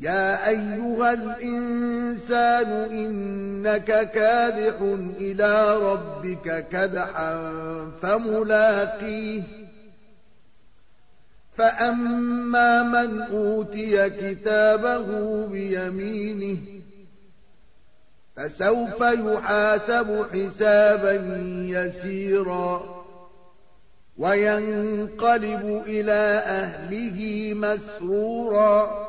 يا أيها الإنسان إنك كادح إلى ربك كدحا فملاقيه فأما من أوتي كتابه بيمينه فسوف يحاسب حسابا يسيرا وينقلب إلى أهله مسرورا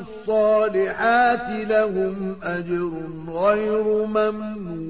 الصالحات لهم أجر غير ممنون